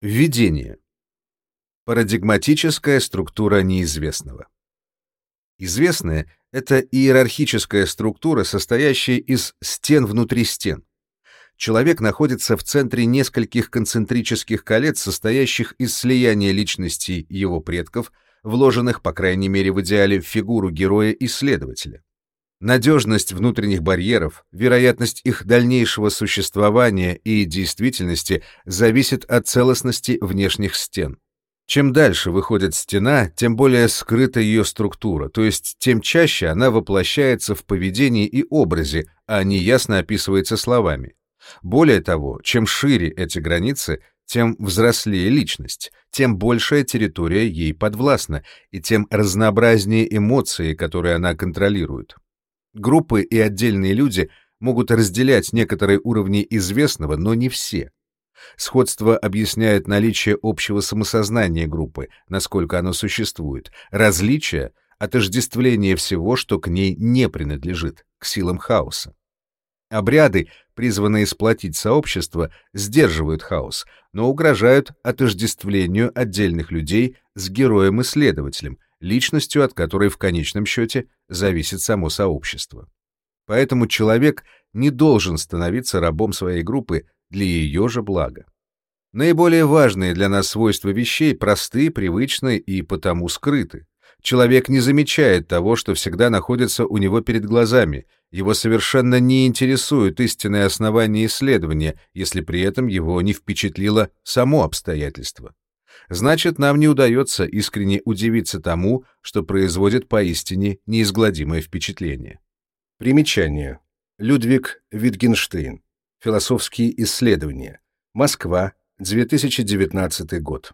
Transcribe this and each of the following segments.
Введение. Парадигматическая структура неизвестного. Известное — это иерархическая структура, состоящая из стен внутри стен. Человек находится в центре нескольких концентрических колец, состоящих из слияния личностей его предков, вложенных, по крайней мере в идеале, в фигуру героя-исследователя. Надежность внутренних барьеров, вероятность их дальнейшего существования и действительности зависит от целостности внешних стен. Чем дальше выходит стена, тем более скрыта ее структура, то есть тем чаще она воплощается в поведении и образе, а не ясно описывается словами. Более того, чем шире эти границы, тем взрослее личность, тем большая территория ей подвластна, и тем разнообразнее эмоции, которые она контролирует. Группы и отдельные люди могут разделять некоторые уровни известного, но не все. Сходство объясняет наличие общего самосознания группы, насколько оно существует, различие — отождествление всего, что к ней не принадлежит, к силам хаоса. Обряды, призванные сплотить сообщество, сдерживают хаос, но угрожают отождествлению отдельных людей с героем-исследователем, личностью от которой в конечном счете зависит само сообщество. Поэтому человек не должен становиться рабом своей группы для ее же блага. Наиболее важные для нас свойства вещей просты, привычны и потому скрыты. Человек не замечает того, что всегда находится у него перед глазами, его совершенно не интересует истинное основание исследования, если при этом его не впечатлило само обстоятельство значит, нам не удается искренне удивиться тому, что производит поистине неизгладимое впечатление. Примечание. Людвиг Витгенштейн. Философские исследования. Москва, 2019 год.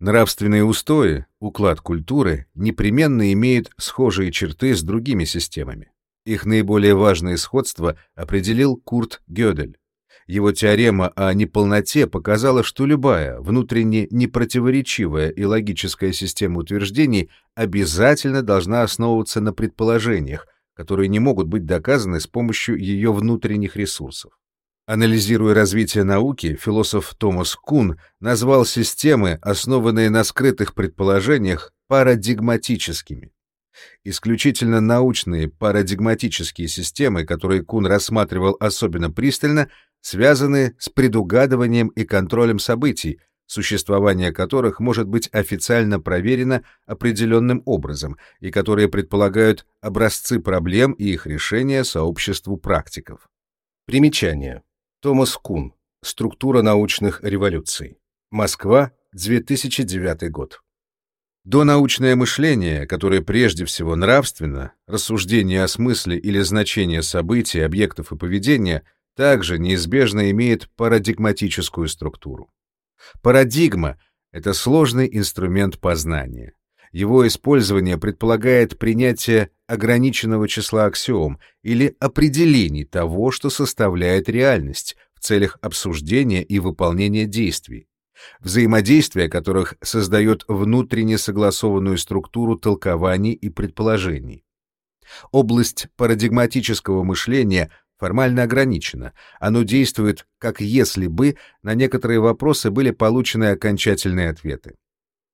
Нравственные устои, уклад культуры непременно имеют схожие черты с другими системами. Их наиболее важное сходство определил Курт Гёдель. Его теорема о неполноте показала, что любая внутренне непротиворечивая и логическая система утверждений обязательно должна основываться на предположениях, которые не могут быть доказаны с помощью ее внутренних ресурсов. Анализируя развитие науки, философ Томас Кун назвал системы, основанные на скрытых предположениях, парадигматическими. Исключительно научные парадигматические системы, которые Кун рассматривал особенно пристально, связаны с предугадыванием и контролем событий, существование которых может быть официально проверено определенным образом и которые предполагают образцы проблем и их решения сообществу практиков. Примечание. Томас Кун. Структура научных революций. Москва, 2009 год. Донаучное мышление, которое прежде всего нравственно, рассуждение о смысле или значении событий, объектов и поведения, также неизбежно имеет парадигматическую структуру. Парадигма — это сложный инструмент познания. Его использование предполагает принятие ограниченного числа аксиом или определений того, что составляет реальность в целях обсуждения и выполнения действий, взаимодействия которых создает внутренне согласованную структуру толкований и предположений. Область парадигматического мышления формально ограничено. Оно действует как если бы на некоторые вопросы были получены окончательные ответы.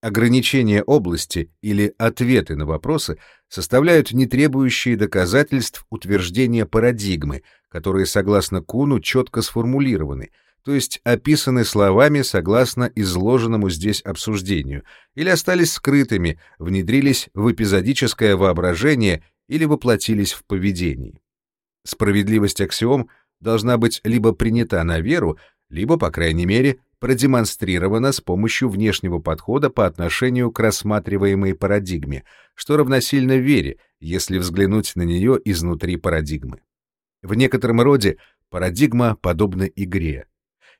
Ограничения области или ответы на вопросы составляют не требующие доказательств утверждения парадигмы, которые, согласно Куну, четко сформулированы, то есть описаны словами согласно изложенному здесь обсуждению, или остались скрытыми, внедрились в эпизодическое воображение или воплотились в поведении. Справедливость аксиом должна быть либо принята на веру, либо, по крайней мере, продемонстрирована с помощью внешнего подхода по отношению к рассматриваемой парадигме, что равносильно вере, если взглянуть на нее изнутри парадигмы. В некотором роде парадигма подобна игре.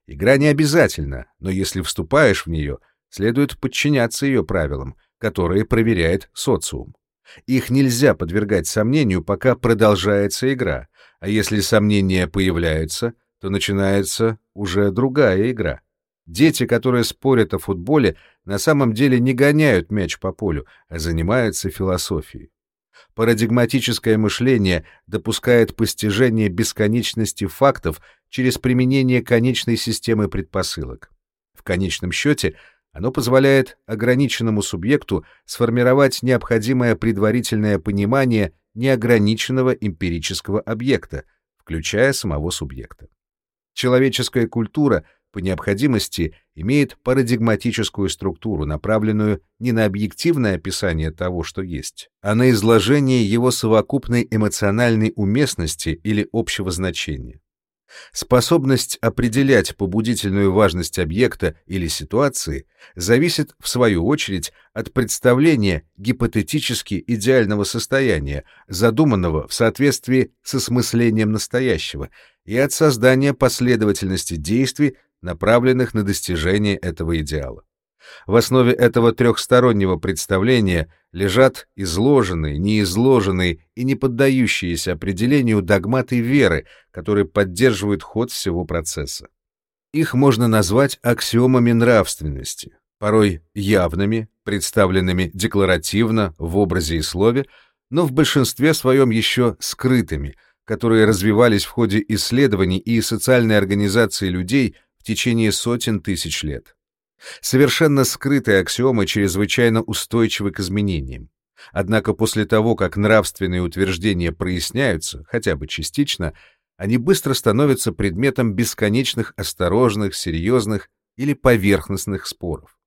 Игра не обязательна, но если вступаешь в нее, следует подчиняться ее правилам, которые проверяет социум. Их нельзя подвергать сомнению, пока продолжается игра, а если сомнения появляются, то начинается уже другая игра. Дети, которые спорят о футболе, на самом деле не гоняют мяч по полю, а занимаются философией. Парадигматическое мышление допускает постижение бесконечности фактов через применение конечной системы предпосылок. В конечном счете оно позволяет ограниченному субъекту сформировать необходимое предварительное понимание неограниченного эмпирического объекта, включая самого субъекта. Человеческая культура по необходимости имеет парадигматическую структуру, направленную не на объективное описание того, что есть, а на изложение его совокупной эмоциональной уместности или общего значения. Способность определять побудительную важность объекта или ситуации зависит, в свою очередь, от представления гипотетически идеального состояния, задуманного в соответствии с осмыслением настоящего, и от создания последовательности действий, направленных на достижение этого идеала. В основе этого трехстороннего представления лежат изложенные, неизложенные и не поддающиеся определению догматы веры, которые поддерживают ход всего процесса. Их можно назвать аксиомами нравственности, порой явными, представленными декларативно в образе и слове, но в большинстве своем еще скрытыми, которые развивались в ходе исследований и социальной организации людей в течение сотен тысяч лет. Совершенно скрытые аксиомы чрезвычайно устойчивы к изменениям. Однако после того, как нравственные утверждения проясняются, хотя бы частично, они быстро становятся предметом бесконечных осторожных, серьезных или поверхностных споров.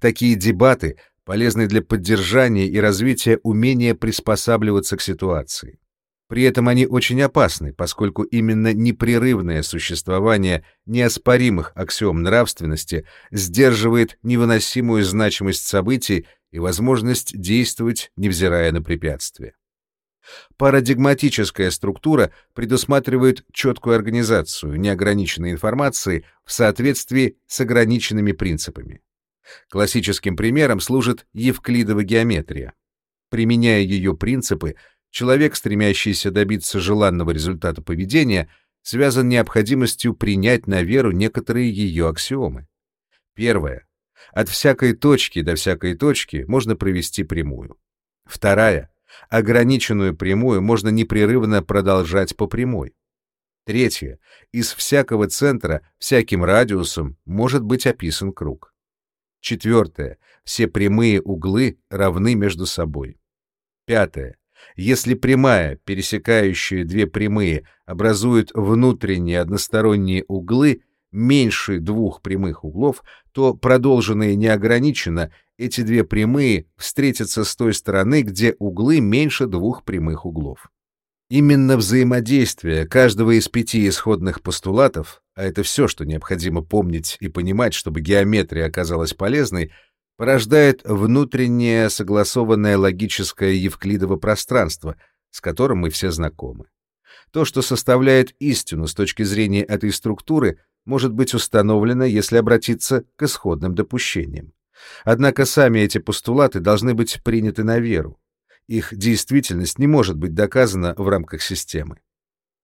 Такие дебаты полезны для поддержания и развития умения приспосабливаться к ситуации. При этом они очень опасны, поскольку именно непрерывное существование неоспоримых аксиом нравственности сдерживает невыносимую значимость событий и возможность действовать, невзирая на препятствия. Парадигматическая структура предусматривает четкую организацию неограниченной информации в соответствии с ограниченными принципами. Классическим примером служит Евклидова геометрия. Применяя ее принципы, человек, стремящийся добиться желанного результата поведения, связан необходимостью принять на веру некоторые ее аксиомы. Первое. От всякой точки до всякой точки можно провести прямую. Вторая. Ограниченную прямую можно непрерывно продолжать по прямой. Третье. Из всякого центра всяким радиусом может быть описан круг. Четвертое. Все прямые углы равны между собой. Пятое. Если прямая, пересекающая две прямые, образует внутренние односторонние углы меньше двух прямых углов, то продолженные неограниченно эти две прямые встретятся с той стороны, где углы меньше двух прямых углов. Именно взаимодействие каждого из пяти исходных постулатов, а это все, что необходимо помнить и понимать, чтобы геометрия оказалась полезной, порождает внутреннее согласованное логическое евклидово пространство, с которым мы все знакомы. То, что составляет истину с точки зрения этой структуры, может быть установлено, если обратиться к исходным допущениям. Однако сами эти постулаты должны быть приняты на веру. Их действительность не может быть доказана в рамках системы.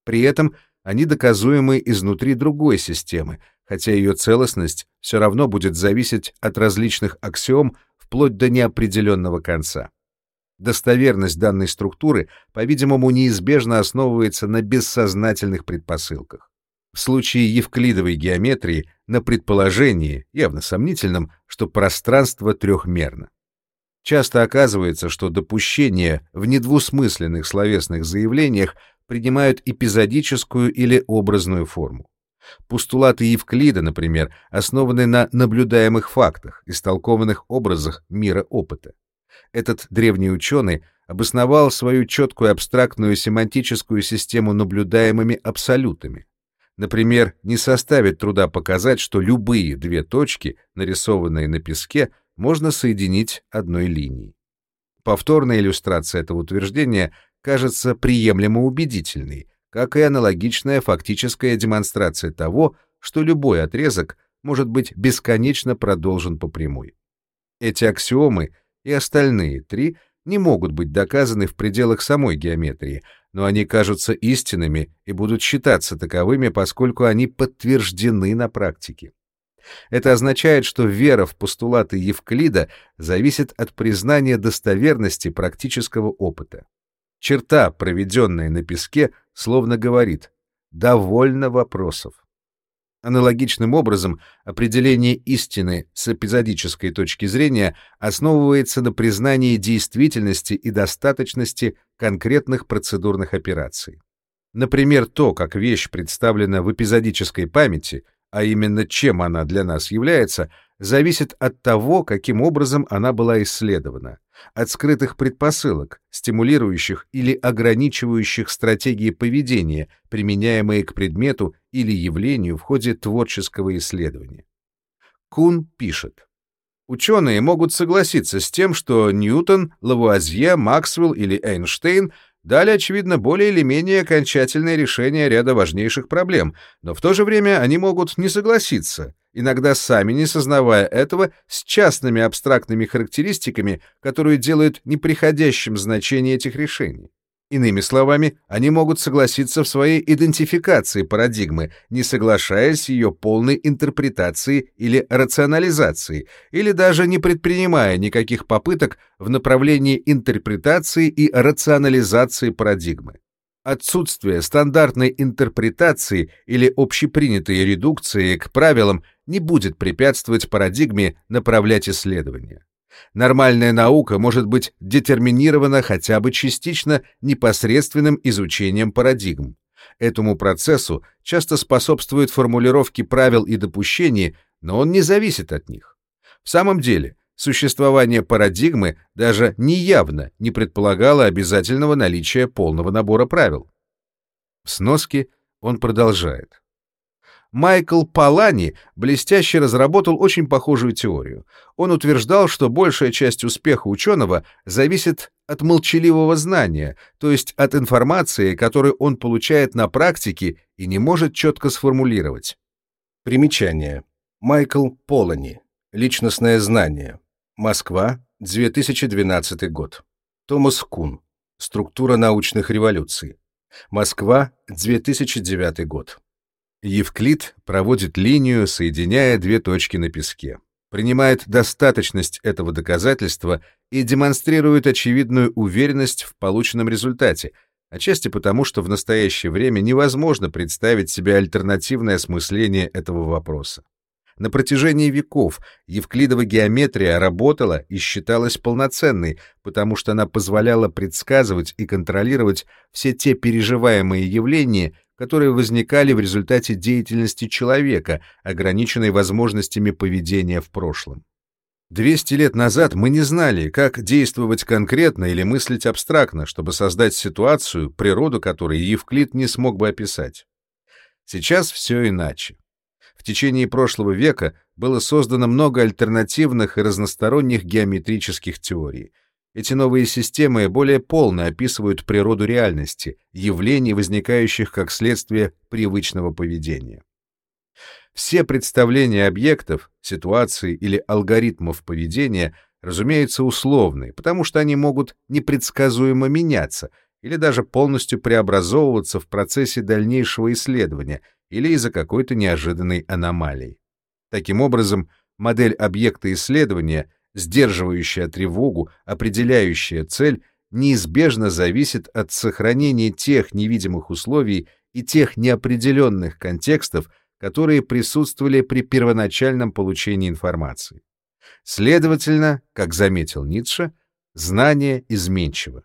При этом они доказуемы изнутри другой системы, хотя ее целостность все равно будет зависеть от различных аксиом вплоть до неопределенного конца. Достоверность данной структуры, по-видимому, неизбежно основывается на бессознательных предпосылках. В случае евклидовой геометрии на предположении, явно сомнительном, что пространство трехмерно. Часто оказывается, что допущения в недвусмысленных словесных заявлениях принимают эпизодическую или образную форму. Постулаты Евклида, например, основаны на наблюдаемых фактах, истолкованных образах мира опыта. Этот древний ученый обосновал свою четкую абстрактную семантическую систему наблюдаемыми абсолютами. Например, не составит труда показать, что любые две точки, нарисованные на песке, можно соединить одной линией. Повторная иллюстрация этого утверждения кажется приемлемо убедительной, как и аналогичная фактическая демонстрация того, что любой отрезок может быть бесконечно продолжен по прямой. Эти аксиомы и остальные три не могут быть доказаны в пределах самой геометрии, но они кажутся истинными и будут считаться таковыми, поскольку они подтверждены на практике. Это означает, что вера в постулаты Евклида зависит от признания достоверности практического опыта. Черта, проведенная на песке, словно говорит «довольно вопросов». Аналогичным образом, определение истины с эпизодической точки зрения основывается на признании действительности и достаточности конкретных процедурных операций. Например, то, как вещь представлена в эпизодической памяти, а именно чем она для нас является, зависит от того, каким образом она была исследована, от скрытых предпосылок, стимулирующих или ограничивающих стратегии поведения, применяемые к предмету или явлению в ходе творческого исследования. Кун пишет. Ученые могут согласиться с тем, что Ньютон, Лавуазье, Максвелл или Эйнштейн дали, очевидно, более или менее окончательное решение ряда важнейших проблем, но в то же время они могут не согласиться, иногда сами не сознавая этого, с частными абстрактными характеристиками, которые делают неприходящим значение этих решений. Иными словами, они могут согласиться в своей идентификации парадигмы, не соглашаясь с ее полной интерпретацией или рационализацией, или даже не предпринимая никаких попыток в направлении интерпретации и рационализации парадигмы. Отсутствие стандартной интерпретации или общепринятой редукции к правилам не будет препятствовать парадигме направлять исследования. Нормальная наука может быть детерминирована хотя бы частично непосредственным изучением парадигм. Этому процессу часто способствуют формулировки правил и допущений, но он не зависит от них. В самом деле, существование парадигмы даже неявно не предполагало обязательного наличия полного набора правил. В сноске он продолжает. Майкл Палани блестяще разработал очень похожую теорию. Он утверждал, что большая часть успеха ученого зависит от молчаливого знания, то есть от информации, которую он получает на практике и не может четко сформулировать. Примечание. Майкл Полани. Личностное знание. Москва, 2012 год. Томас Кун. Структура научных революций. Москва, 2009 год. Евклид проводит линию, соединяя две точки на песке, принимает достаточность этого доказательства и демонстрирует очевидную уверенность в полученном результате, отчасти потому, что в настоящее время невозможно представить себе альтернативное осмысление этого вопроса. На протяжении веков евклидова геометрия работала и считалась полноценной, потому что она позволяла предсказывать и контролировать все те переживаемые явления, которые возникали в результате деятельности человека, ограниченной возможностями поведения в прошлом. 200 лет назад мы не знали, как действовать конкретно или мыслить абстрактно, чтобы создать ситуацию, природу которой Евклид не смог бы описать. Сейчас все иначе. В течение прошлого века было создано много альтернативных и разносторонних геометрических теорий, эти новые системы более полно описывают природу реальности, явлений, возникающих как следствие привычного поведения. Все представления объектов, ситуаций или алгоритмов поведения, разумеется, условны, потому что они могут непредсказуемо меняться или даже полностью преобразовываться в процессе дальнейшего исследования или из-за какой-то неожиданной аномалии. Таким образом, модель объекта исследования — сдерживающая тревогу, определяющая цель, неизбежно зависит от сохранения тех невидимых условий и тех неопределенных контекстов, которые присутствовали при первоначальном получении информации. Следовательно, как заметил Ницше, знание изменчиво.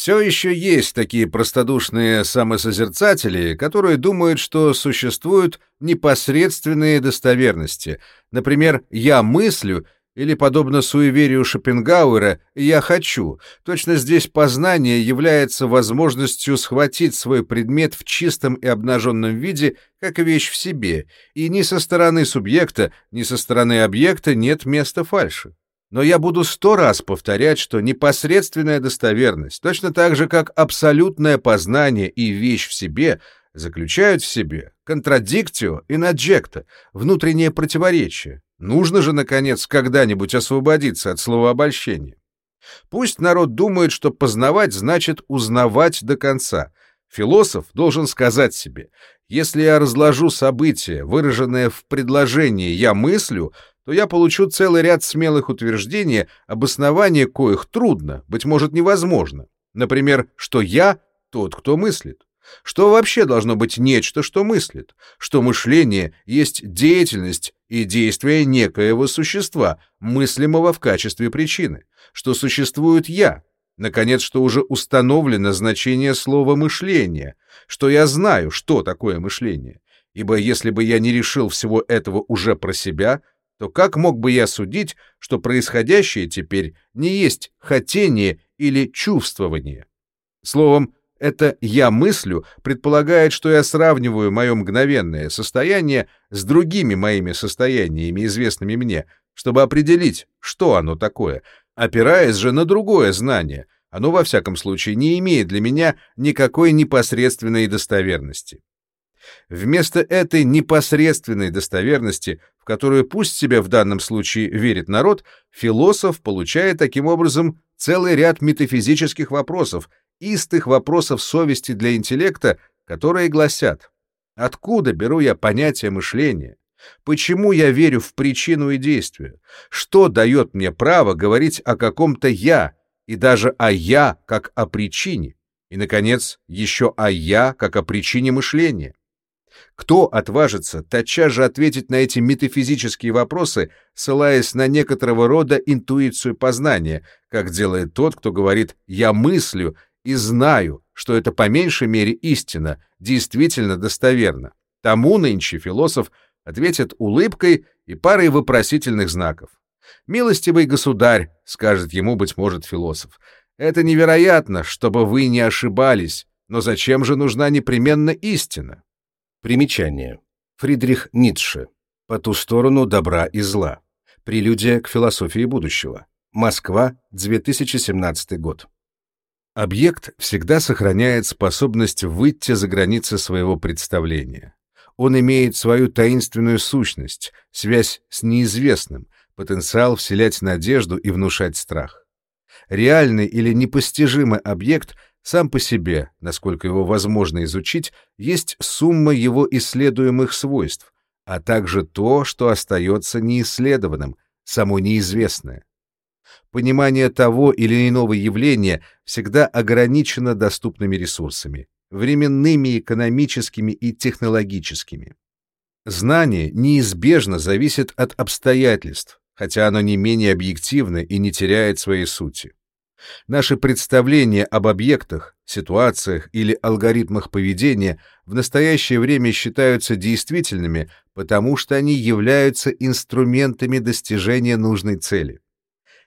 Все еще есть такие простодушные самосозерцатели, которые думают, что существуют непосредственные достоверности. Например, «я мыслю», или, подобно суеверию Шопенгауэра, «я хочу». Точно здесь познание является возможностью схватить свой предмет в чистом и обнаженном виде, как вещь в себе, и ни со стороны субъекта, ни со стороны объекта нет места фальши. Но я буду сто раз повторять, что непосредственная достоверность, точно так же, как абсолютное познание и вещь в себе, заключают в себе контрадиктио и наджекто, внутреннее противоречие, Нужно же, наконец, когда-нибудь освободиться от слова обольщения. Пусть народ думает, что познавать значит узнавать до конца. Философ должен сказать себе, если я разложу события, выраженные в предложении «я мыслю», то я получу целый ряд смелых утверждений, обоснование коих трудно, быть может, невозможно. Например, что я тот, кто мыслит. Что вообще должно быть нечто, что мыслит? Что мышление есть деятельность и действие некоего существа, мыслимого в качестве причины? Что существует «я», Наконец, что уже установлено значение слова «мышление», что я знаю, что такое мышление. Ибо если бы я не решил всего этого уже про себя, то как мог бы я судить, что происходящее теперь не есть хотение или чувствование? Словом, это «я мыслю» предполагает, что я сравниваю мое мгновенное состояние с другими моими состояниями, известными мне, чтобы определить, что оно такое — опираясь же на другое знание. Оно, во всяком случае, не имеет для меня никакой непосредственной достоверности. Вместо этой непосредственной достоверности, в которую пусть себе в данном случае верит народ, философ получает таким образом целый ряд метафизических вопросов, истых вопросов совести для интеллекта, которые гласят «Откуда беру я понятие мышления? Почему я верю в причину и действие? Что дает мне право говорить о каком-то «я» и даже о «я» как о причине? И, наконец, еще о «я» как о причине мышления? Кто отважится тотчас же ответить на эти метафизические вопросы, ссылаясь на некоторого рода интуицию познания, как делает тот, кто говорит «я мыслю» и знаю, что это по меньшей мере истина, действительно достоверно? Тому нынче философ ответит улыбкой и парой вопросительных знаков. «Милостивый государь», — скажет ему, быть может, философ, — «это невероятно, чтобы вы не ошибались, но зачем же нужна непременно истина?» Примечание. Фридрих Ницше. «По ту сторону добра и зла». Прелюдия к философии будущего. Москва, 2017 год. Объект всегда сохраняет способность выйти за границы своего представления. Он имеет свою таинственную сущность, связь с неизвестным, потенциал вселять надежду и внушать страх. Реальный или непостижимый объект сам по себе, насколько его возможно изучить, есть сумма его исследуемых свойств, а также то, что остается неисследованным, само неизвестное. Понимание того или иного явления всегда ограничено доступными ресурсами временными, экономическими и технологическими. Знание неизбежно зависит от обстоятельств, хотя оно не менее объективно и не теряет своей сути. Наши представления об объектах, ситуациях или алгоритмах поведения в настоящее время считаются действительными, потому что они являются инструментами достижения нужной цели.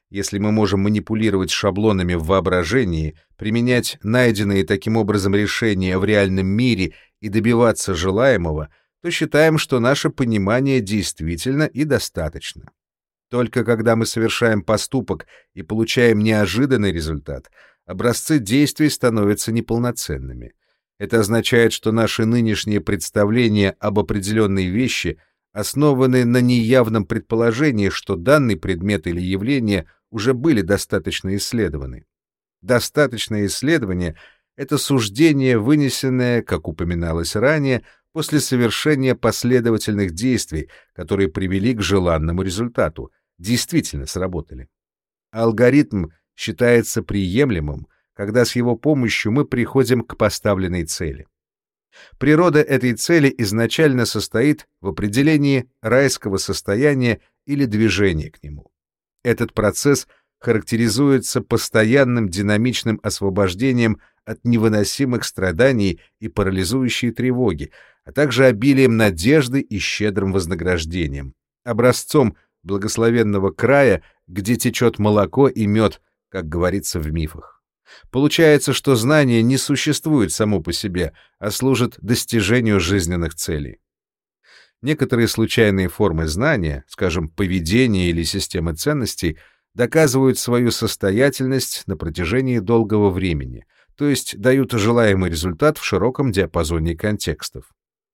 Если мы можем манипулировать шаблонами в воображении, применять найденные таким образом решения в реальном мире и добиваться желаемого, то считаем, что наше понимание действительно и достаточно. Только когда мы совершаем поступок и получаем неожиданный результат, образцы действий становятся неполноценными. Это означает, что наши нынешние представления об определенной вещи основаны на неявном предположении, что данный предмет или явление уже были достаточно исследованы. Достаточное исследование — это суждение, вынесенное, как упоминалось ранее, после совершения последовательных действий, которые привели к желанному результату, действительно сработали. Алгоритм считается приемлемым, когда с его помощью мы приходим к поставленной цели. Природа этой цели изначально состоит в определении райского состояния или движения к нему. Этот процесс характеризуется постоянным динамичным освобождением от невыносимых страданий и парализующей тревоги, а также обилием надежды и щедрым вознаграждением, образцом благословенного края, где течет молоко и мед, как говорится в мифах. Получается, что знание не существует само по себе, а служит достижению жизненных целей. Некоторые случайные формы знания, скажем, поведение или системы ценностей, доказывают свою состоятельность на протяжении долгого времени, то есть дают желаемый результат в широком диапазоне контекстов.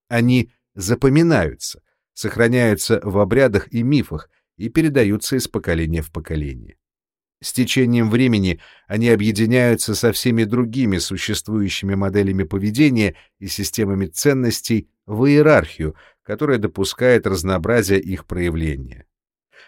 Они запоминаются, сохраняются в обрядах и мифах и передаются из поколения в поколение. С течением времени они объединяются со всеми другими существующими моделями поведения и системами ценностей в иерархию, которая допускает разнообразие их проявления.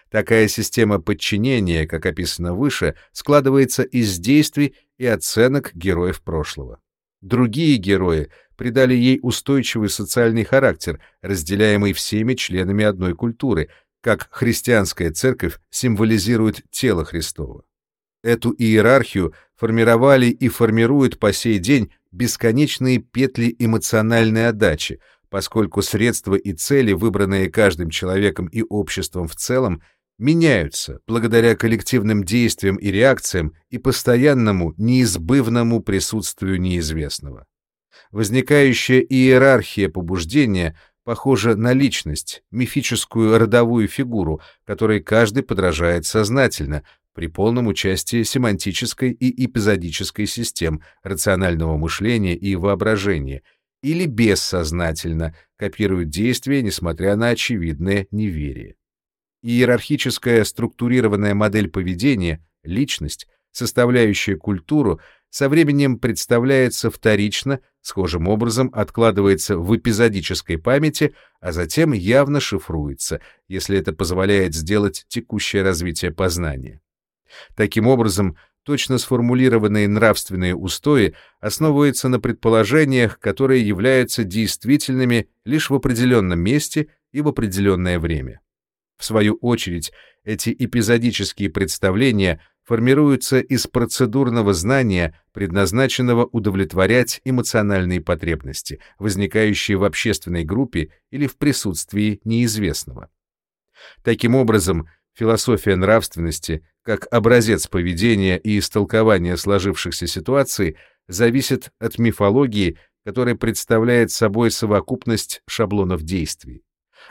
Такая система подчинения, как описано выше, складывается из действий и оценок героев прошлого. Другие герои придали ей устойчивый социальный характер, разделяемый всеми членами одной культуры, как христианская церковь символизирует тело Христово. Эту иерархию формировали и формируют по сей день бесконечные петли эмоциональной отдачи, поскольку средства и цели, выбранные каждым человеком и обществом в целом, меняются благодаря коллективным действиям и реакциям и постоянному неизбывному присутствию неизвестного. Возникающая иерархия побуждения похожа на личность, мифическую родовую фигуру, которой каждый подражает сознательно, при полном участии семантической и эпизодической систем рационального мышления и воображения, или бессознательно копирует действия, несмотря на очевидное неверие. Иерархическая структурированная модель поведения, личность, составляющая культуру, со временем представляется вторично, схожим образом откладывается в эпизодической памяти, а затем явно шифруется, если это позволяет сделать текущее развитие познания. Таким образом, точно сформулированные нравственные устои основываются на предположениях, которые являются действительными лишь в определенном месте и в определенное время. В свою очередь, эти эпизодические представления формируются из процедурного знания, предназначенного удовлетворять эмоциональные потребности, возникающие в общественной группе или в присутствии неизвестного. Таким образом, философия нравственности, как образец поведения и истолкования сложившихся ситуаций, зависит от мифологии, которая представляет собой совокупность шаблонов действий.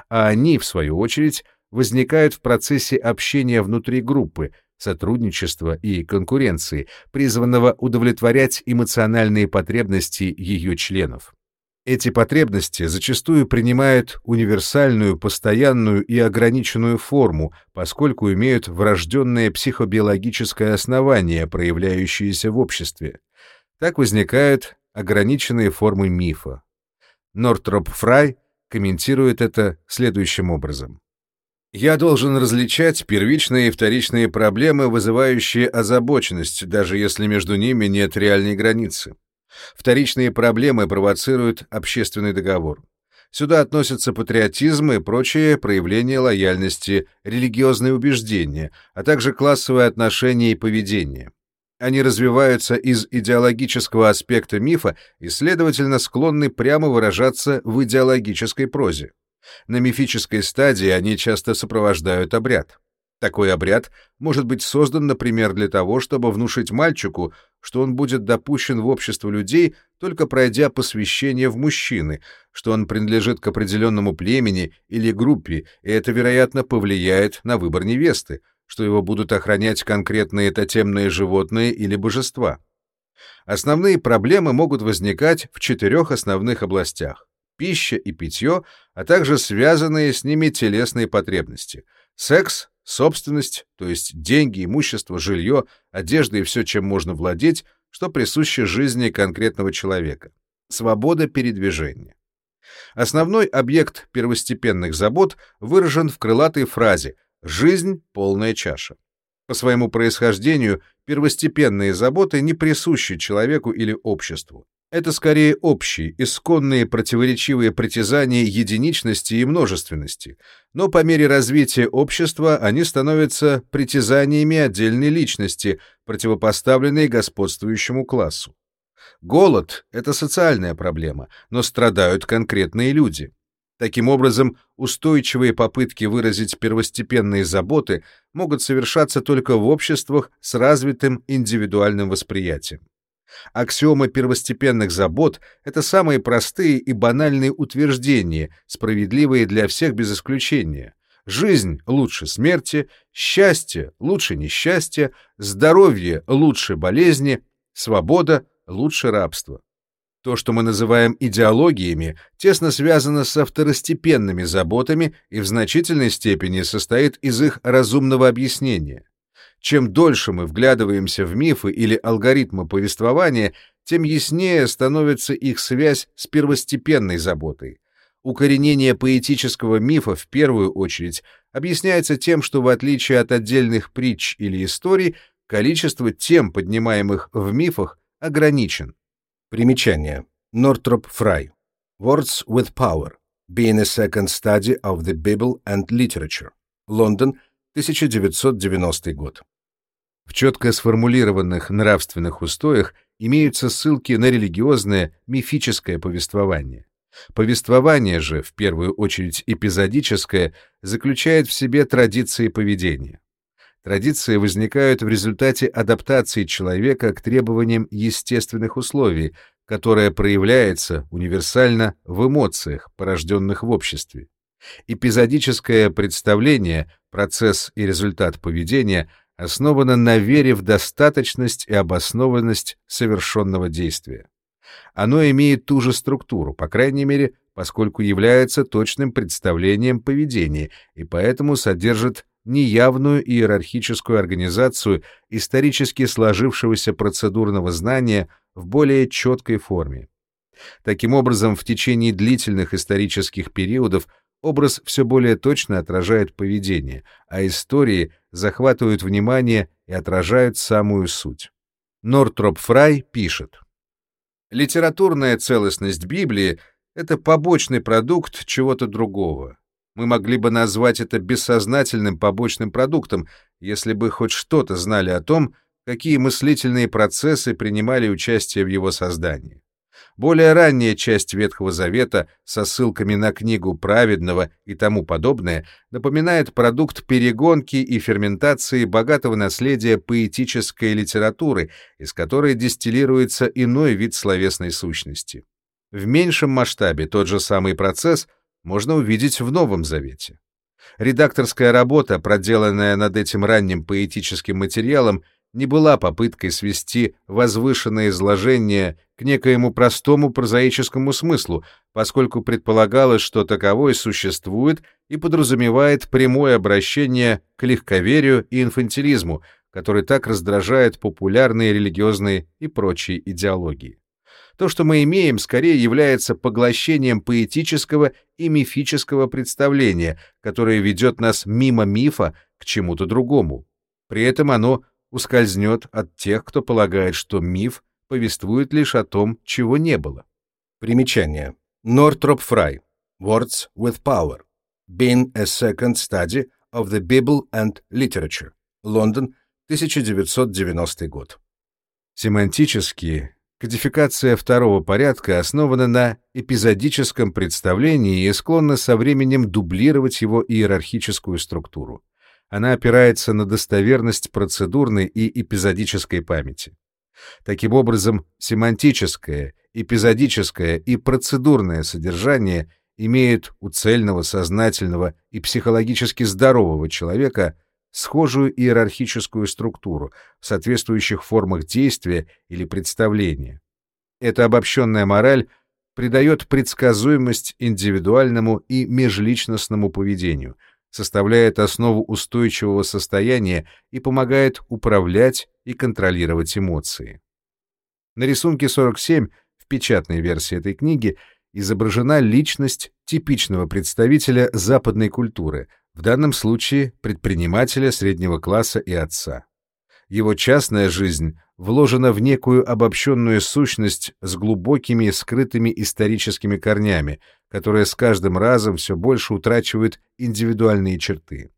А они, в свою очередь, возникают в процессе общения внутри группы, сотрудничества и конкуренции, призванного удовлетворять эмоциональные потребности ее членов. Эти потребности зачастую принимают универсальную, постоянную и ограниченную форму, поскольку имеют врожденное психобиологическое основание, проявляющееся в обществе. Так возникают ограниченные формы мифа. Нортроп Фрай комментирует это следующим образом. Я должен различать первичные и вторичные проблемы, вызывающие озабоченность, даже если между ними нет реальной границы. Вторичные проблемы провоцируют общественный договор. Сюда относятся патриотизм и прочие проявления лояльности, религиозные убеждения, а также классовые отношения и поведение. Они развиваются из идеологического аспекта мифа и, следовательно, склонны прямо выражаться в идеологической прозе. На мифической стадии они часто сопровождают обряд. Такой обряд может быть создан, например, для того, чтобы внушить мальчику, что он будет допущен в общество людей, только пройдя посвящение в мужчины, что он принадлежит к определенному племени или группе, и это, вероятно, повлияет на выбор невесты, что его будут охранять конкретные тотемные животные или божества. Основные проблемы могут возникать в четырех основных областях пища и питье, а также связанные с ними телесные потребности. Секс, собственность, то есть деньги, имущество, жилье, одежда и все, чем можно владеть, что присуще жизни конкретного человека. Свобода передвижения. Основной объект первостепенных забот выражен в крылатой фразе «жизнь — полная чаша». По своему происхождению первостепенные заботы не присущи человеку или обществу. Это скорее общие, исконные противоречивые притязания единичности и множественности, но по мере развития общества они становятся притязаниями отдельной личности, противопоставленной господствующему классу. Голод — это социальная проблема, но страдают конкретные люди. Таким образом, устойчивые попытки выразить первостепенные заботы могут совершаться только в обществах с развитым индивидуальным восприятием. Аксиомы первостепенных забот — это самые простые и банальные утверждения, справедливые для всех без исключения. Жизнь лучше смерти, счастье лучше несчастья, здоровье лучше болезни, свобода лучше рабства. То, что мы называем идеологиями, тесно связано со второстепенными заботами и в значительной степени состоит из их разумного объяснения. Чем дольше мы вглядываемся в мифы или алгоритмы повествования, тем яснее становится их связь с первостепенной заботой. Укоренение поэтического мифа в первую очередь объясняется тем, что в отличие от отдельных притч или историй, количество тем, поднимаемых в мифах, ограничен. Примечание. Нортроп Фрай. Words with Power. Being a Second Study of the Bible and Literature. Лондон, 1990 год. В четко сформулированных нравственных устоях имеются ссылки на религиозное, мифическое повествование. Повествование же, в первую очередь эпизодическое, заключает в себе традиции поведения. Традиции возникают в результате адаптации человека к требованиям естественных условий, которая проявляется универсально в эмоциях, порожденных в обществе. Эпизодическое представление, процесс и результат поведения основано на вере в достаточность и обоснованность совершенного действия. Оно имеет ту же структуру, по крайней мере, поскольку является точным представлением поведения и поэтому содержит неявную иерархическую организацию исторически сложившегося процедурного знания в более четкой форме. Таким образом, в течение длительных исторических периодов образ все более точно отражает поведение, а истории захватывают внимание и отражают самую суть. Нортроп Фрай пишет. Литературная целостность Библии — это побочный продукт чего-то другого. Мы могли бы назвать это бессознательным побочным продуктом, если бы хоть что-то знали о том, какие мыслительные процессы принимали участие в его создании. Более ранняя часть Ветхого Завета со ссылками на книгу праведного и тому подобное напоминает продукт перегонки и ферментации богатого наследия поэтической литературы, из которой дистиллируется иной вид словесной сущности. В меньшем масштабе тот же самый процесс можно увидеть в Новом Завете. Редакторская работа, проделанная над этим ранним поэтическим материалом, не была попыткой свести возвышенное изложение к некоему простому прозаическому смыслу, поскольку предполагалось, что таковой существует и подразумевает прямое обращение к легковерию и инфантилизму, который так раздражает популярные религиозные и прочие идеологии. То, что мы имеем, скорее является поглощением поэтического и мифического представления, которое ведет нас мимо мифа к чему-то другому. При этом оно ускользнет от тех, кто полагает, что миф повествует лишь о том, чего не было. Примечание. Нортроп Фрай. Words with Power. Being a Second Study of the Bible and Literature. Лондон, 1990 год. Семантически, кодификация второго порядка основана на эпизодическом представлении и склонна со временем дублировать его иерархическую структуру она опирается на достоверность процедурной и эпизодической памяти. Таким образом, семантическое, эпизодическое и процедурное содержание имеют у цельного, сознательного и психологически здорового человека схожую иерархическую структуру в соответствующих формах действия или представления. Эта обобщенная мораль придает предсказуемость индивидуальному и межличностному поведению — составляет основу устойчивого состояния и помогает управлять и контролировать эмоции. На рисунке 47 в печатной версии этой книги изображена личность типичного представителя западной культуры, в данном случае предпринимателя среднего класса и отца. Его частная жизнь вложена в некую обобщенную сущность с глубокими скрытыми историческими корнями, которая с каждым разом все больше утрачивает индивидуальные черты.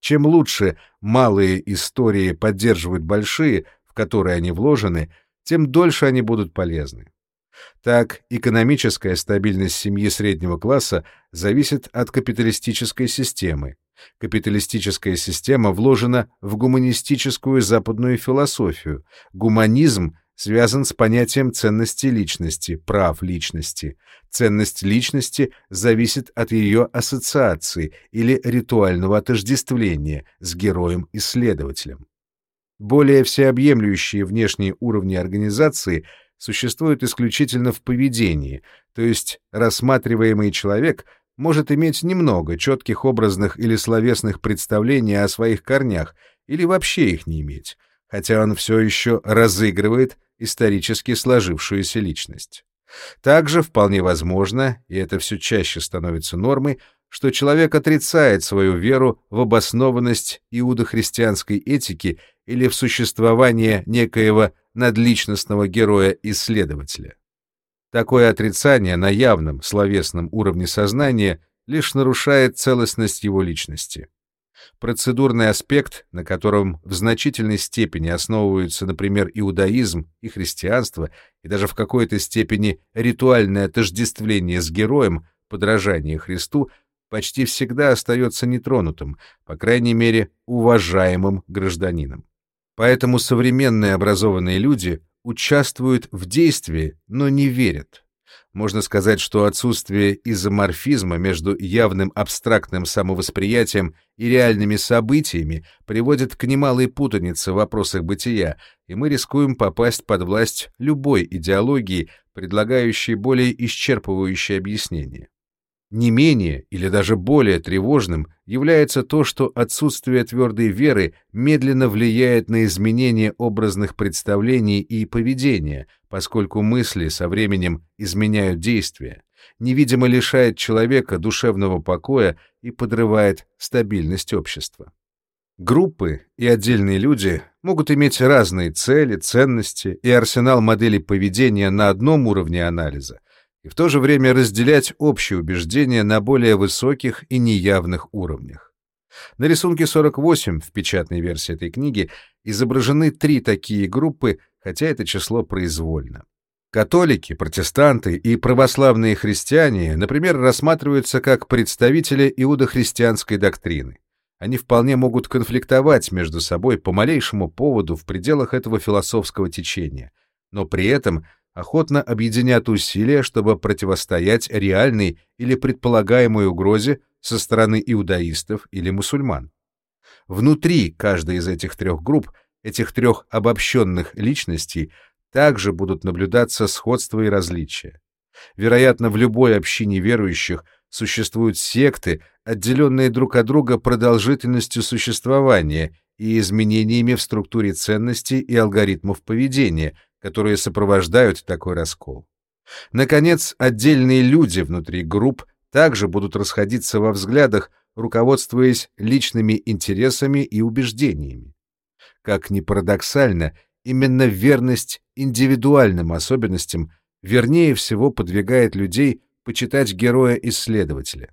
Чем лучше малые истории поддерживают большие, в которые они вложены, тем дольше они будут полезны. Так, экономическая стабильность семьи среднего класса зависит от капиталистической системы. Капиталистическая система вложена в гуманистическую западную философию. Гуманизм связан с понятием ценности личности, прав личности. Ценность личности зависит от ее ассоциации или ритуального отождествления с героем-исследователем. Более всеобъемлющие внешние уровни организации существуют исключительно в поведении, то есть рассматриваемый человек может иметь немного четких образных или словесных представлений о своих корнях или вообще их не иметь, хотя он все еще разыгрывает исторически сложившуюся личность. Также вполне возможно, и это все чаще становится нормой, что человек отрицает свою веру в обоснованность иудохристианской этики или в существование некоего надличностного героя-исследователя. Такое отрицание на явном словесном уровне сознания лишь нарушает целостность его личности. Процедурный аспект, на котором в значительной степени основываются, например, иудаизм и христианство, и даже в какой-то степени ритуальное отождествление с героем, подражание Христу, почти всегда остается нетронутым, по крайней мере, уважаемым гражданином. Поэтому современные образованные люди участвуют в действии, но не верят. Можно сказать, что отсутствие изоморфизма между явным абстрактным самовосприятием и реальными событиями приводит к немалой путанице в вопросах бытия, и мы рискуем попасть под власть любой идеологии, предлагающей более исчерпывающее объяснение. Не менее или даже более тревожным является то, что отсутствие твердой веры медленно влияет на изменение образных представлений и поведения, поскольку мысли со временем изменяют действия, невидимо лишает человека душевного покоя и подрывает стабильность общества. Группы и отдельные люди могут иметь разные цели, ценности и арсенал моделей поведения на одном уровне анализа, и в то же время разделять общие убеждения на более высоких и неявных уровнях. На рисунке 48 в печатной версии этой книги изображены три такие группы, хотя это число произвольно. Католики, протестанты и православные христиане, например, рассматриваются как представители иудохристианской доктрины. Они вполне могут конфликтовать между собой по малейшему поводу в пределах этого философского течения, но при этом охотно объединят усилия, чтобы противостоять реальной или предполагаемой угрозе со стороны иудаистов или мусульман. Внутри каждой из этих трех групп, этих трех обобщенных личностей, также будут наблюдаться сходства и различия. Вероятно, в любой общине верующих существуют секты, отделенные друг от друга продолжительностью существования и изменениями в структуре ценностей и алгоритмов поведения, которые сопровождают такой раскол. Наконец, отдельные люди внутри групп также будут расходиться во взглядах, руководствуясь личными интересами и убеждениями. Как ни парадоксально, именно верность индивидуальным особенностям вернее всего подвигает людей почитать героя-исследователя.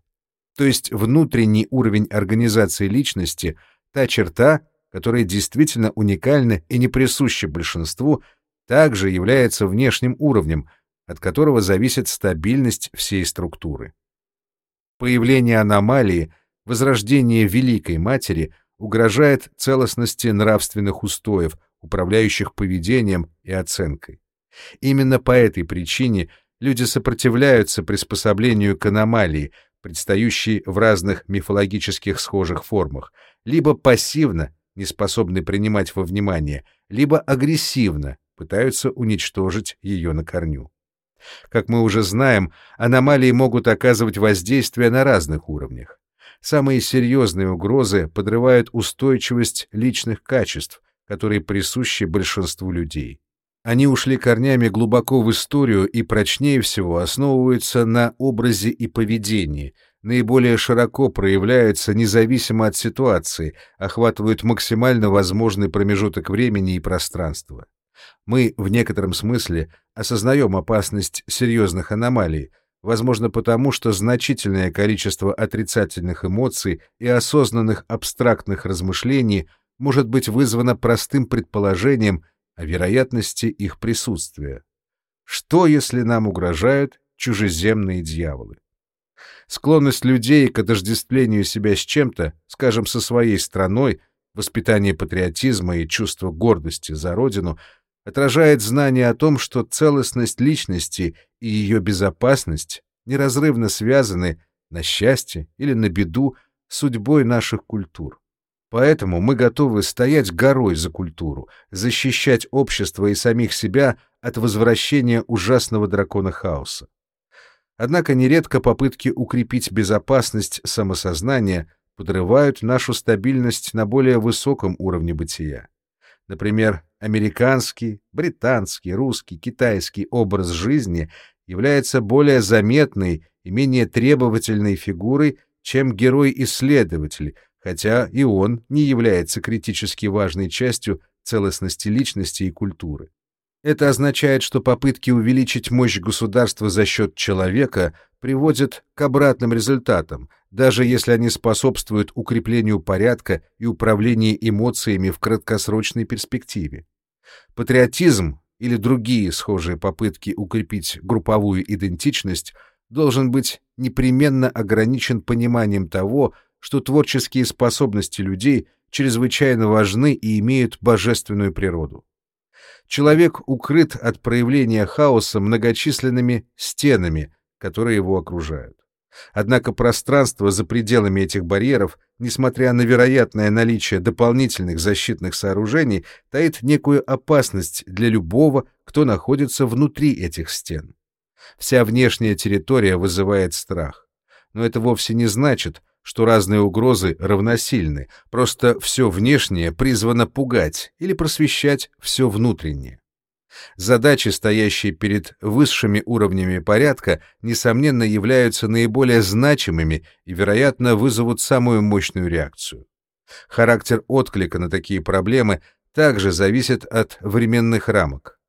То есть внутренний уровень организации личности — та черта, которая действительно уникальна и не присуща большинству, также является внешним уровнем, от которого зависит стабильность всей структуры. Появление аномалии, возрождение Великой Матери угрожает целостности нравственных устоев, управляющих поведением и оценкой. Именно по этой причине люди сопротивляются приспособлению к аномалии, предстающей в разных мифологических схожих формах, либо пассивно, не способны принимать во внимание, либо агрессивно, пытаются уничтожить ее на корню. Как мы уже знаем, аномалии могут оказывать воздействие на разных уровнях. Самые серьезные угрозы подрывают устойчивость личных качеств, которые присущи большинству людей. Они ушли корнями глубоко в историю и прочнее всего основываются на образе и поведении, наиболее широко проявляются независимо от ситуации, охватывают максимально возможный промежуток времени и пространства. Мы в некотором смысле осознаем опасность серьезных аномалий, возможно потому, что значительное количество отрицательных эмоций и осознанных абстрактных размышлений может быть вызвано простым предположением о вероятности их присутствия. Что, если нам угрожают чужеземные дьяволы? Склонность людей к отождествлению себя с чем-то, скажем, со своей страной, воспитание патриотизма и чувство гордости за родину — отражает знание о том, что целостность личности и ее безопасность неразрывно связаны на счастье или на беду судьбой наших культур. Поэтому мы готовы стоять горой за культуру, защищать общество и самих себя от возвращения ужасного дракона хаоса. Однако нередко попытки укрепить безопасность самосознания подрывают нашу стабильность на более высоком уровне бытия. Например, американский, британский, русский, китайский образ жизни является более заметной и менее требовательной фигурой, чем герой-исследователь, хотя и он не является критически важной частью целостности личности и культуры. Это означает, что попытки увеличить мощь государства за счет человека приводят к обратным результатам, даже если они способствуют укреплению порядка и управлению эмоциями в краткосрочной перспективе. Патриотизм или другие схожие попытки укрепить групповую идентичность должен быть непременно ограничен пониманием того, что творческие способности людей чрезвычайно важны и имеют божественную природу. Человек укрыт от проявления хаоса многочисленными стенами, которые его окружают. Однако пространство за пределами этих барьеров, несмотря на вероятное наличие дополнительных защитных сооружений, таит некую опасность для любого, кто находится внутри этих стен. Вся внешняя территория вызывает страх. Но это вовсе не значит, что разные угрозы равносильны, просто все внешнее призвано пугать или просвещать все внутреннее. Задачи, стоящие перед высшими уровнями порядка, несомненно являются наиболее значимыми и, вероятно, вызовут самую мощную реакцию. Характер отклика на такие проблемы также зависит от временных рамок.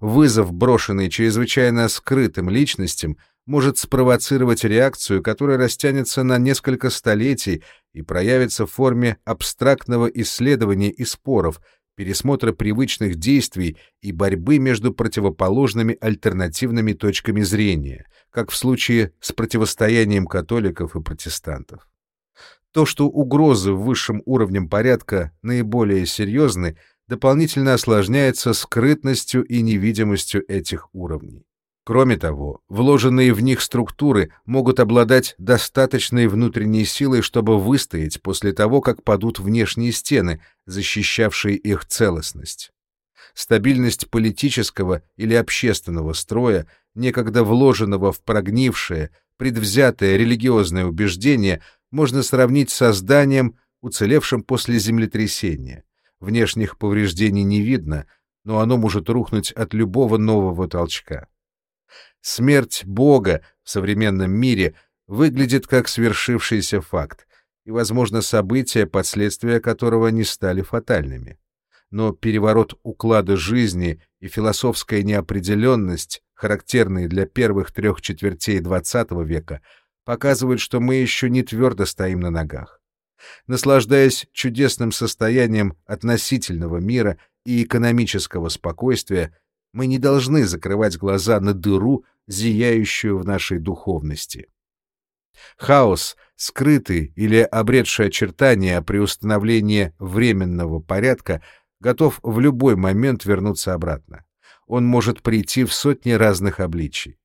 Вызов, брошенный чрезвычайно скрытым личностям, может спровоцировать реакцию, которая растянется на несколько столетий и проявится в форме абстрактного исследования и споров, пересмотра привычных действий и борьбы между противоположными альтернативными точками зрения, как в случае с противостоянием католиков и протестантов. То, что угрозы высшим уровнем порядка наиболее серьезны, дополнительно осложняется скрытностью и невидимостью этих уровней. Кроме того, вложенные в них структуры могут обладать достаточной внутренней силой, чтобы выстоять после того, как падут внешние стены, защищавшие их целостность. Стабильность политического или общественного строя, некогда вложенного в прогнившее, предвзятое религиозное убеждение, можно сравнить с созданием, уцелевшим после землетрясения. Внешних повреждений не видно, но оно может рухнуть от любого нового толчка. Смерть Бога в современном мире выглядит как свершившийся факт, и, возможно, события, последствия которого не стали фатальными. Но переворот уклада жизни и философская неопределенность, характерные для первых трех четвертей XX века, показывают, что мы еще не твердо стоим на ногах. Наслаждаясь чудесным состоянием относительного мира и экономического спокойствия, мы не должны закрывать глаза на дыру, зияющую в нашей духовности. Хаос, скрытый или обретший очертания при установлении временного порядка, готов в любой момент вернуться обратно. Он может прийти в сотни разных обличий.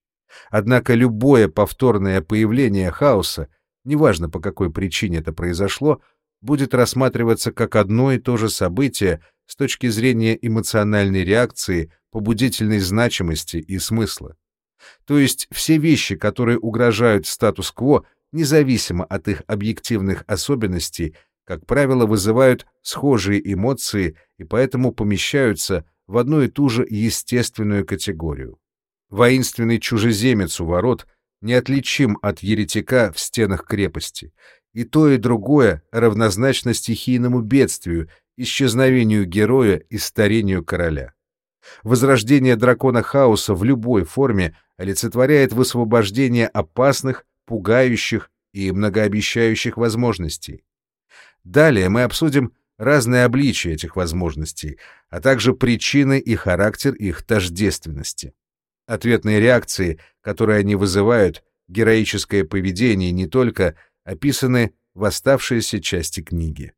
Однако любое повторное появление хаоса, неважно по какой причине это произошло, будет рассматриваться как одно и то же событие с точки зрения эмоциональной реакции, побудительной значимости и смысла. То есть все вещи, которые угрожают статус-кво, независимо от их объективных особенностей, как правило, вызывают схожие эмоции и поэтому помещаются в одну и ту же естественную категорию. Воинственный чужеземец у ворот неотличим от еретика в стенах крепости, и то и другое равнозначно стихийному бедствию, исчезновению героя и старению короля. Возрождение дракона хаоса в любой форме олицетворяет высвобождение опасных, пугающих и многообещающих возможностей. Далее мы обсудим разные обличия этих возможностей, а также причины и характер их тождественности. Ответные реакции, которые они вызывают, героическое поведение не только описаны в оставшейся части книги.